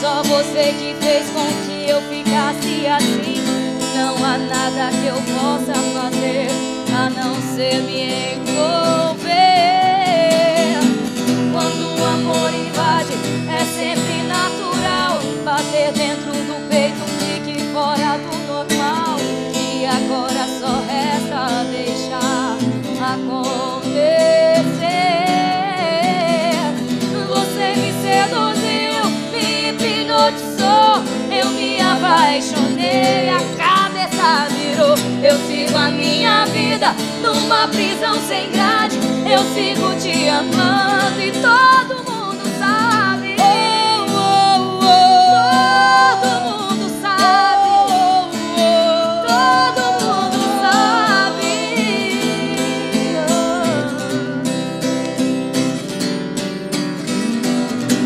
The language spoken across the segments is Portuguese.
só você que fez com que eu ficasse assim. Não há nada que eu possa fazer a não ser me envolver. Quando o amor invade, é sempre natural bater dentro do peito, fique fora do normal. E agora só resta deixar acontecer. Vida numa prisão sem grade. Eu sigo te amando e todo mundo sabe. Todo mundo sabe. Todo mundo sabe.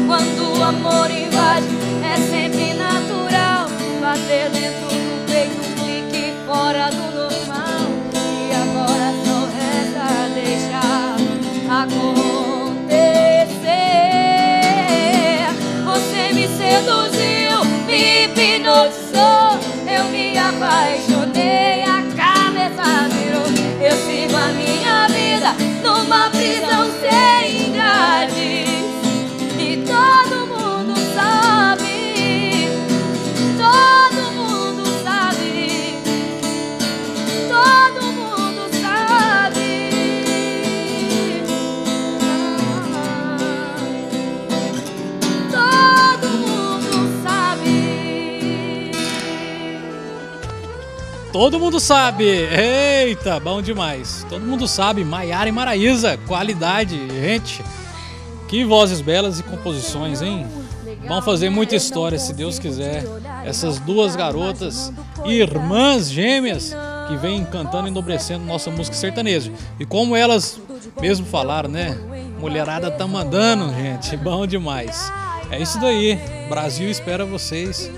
Quando o amor invade, é sempre natural bater dentro Todo mundo sabe. Eita, bom demais. Todo mundo sabe. Maiara e Maraísa, qualidade, gente. Que vozes belas e composições, hein? Vão fazer muita história, se Deus quiser. Essas duas garotas, irmãs gêmeas, que vêm cantando e enobrecendo nossa música sertaneja. E como elas mesmo falaram, né? Mulherada tá mandando, gente. Bom demais. É isso daí. Brasil espera vocês.